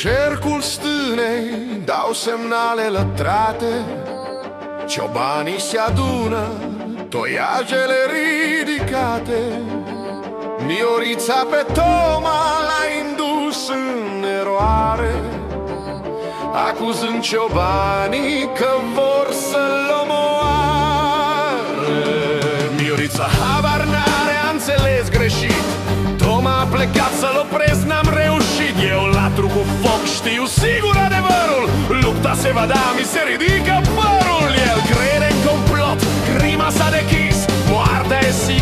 cercul stânei dau semnale lătrate. Ciobanii se adună, toiajele ridicate. Miorița pe Toma l-a indus în eroare Acuzând ciobanii că vor să-l omoare. Miorița habar n-are, a înțeles greșit. Toma a plecat să-l opresc, știu sigur adevărul. Lupta se va da, mi se ridică părul. El crede în complot, crima s-a dechis Moartea e sigură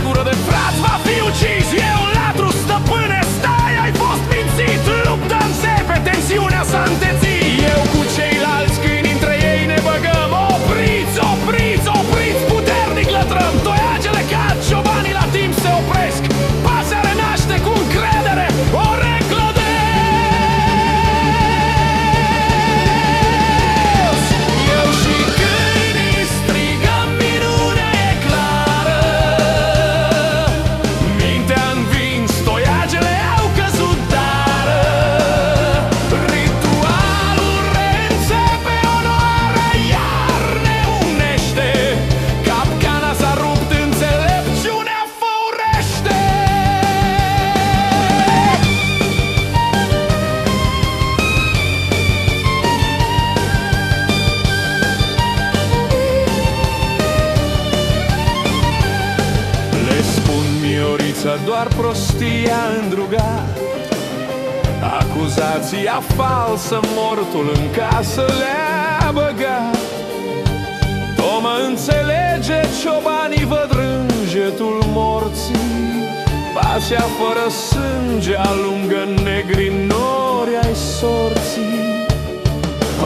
Miorița doar prostia îndrugat Acuzația falsă, mortul în casă le-a băgat. Toma înțelege, ciobanii văd rânjetul morții. Pasea fără sânge alungă negri nori ai sorții.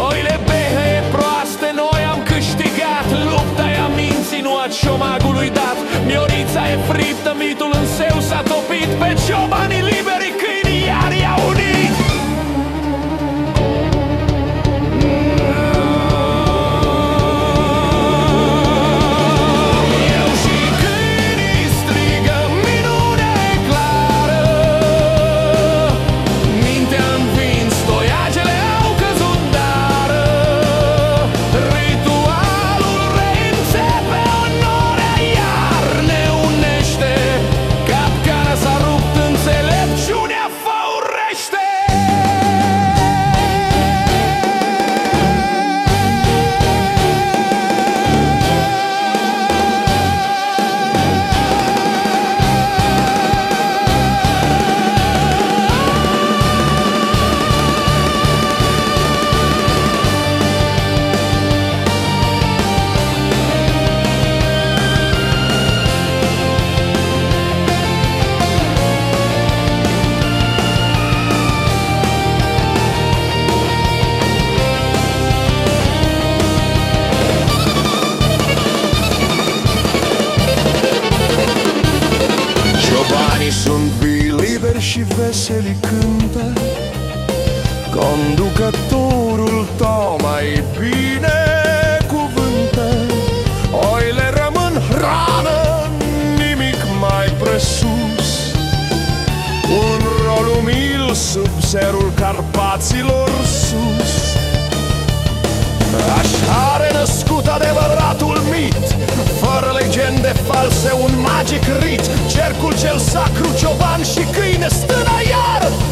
Oile behe proaste, noi am câștigat. Lupta e a minții, nu a ciomagului în seu s-a topit Pe ciobanii liberi și veseli cântă. Conducătorul tău mai bine cuvântă. Oile rămân hrană, nimic mai presus. Un rol umil sub serul Carpaților legende false, un magic rit. Cercul cel sacru, cioban și câine Stână iar. a salvat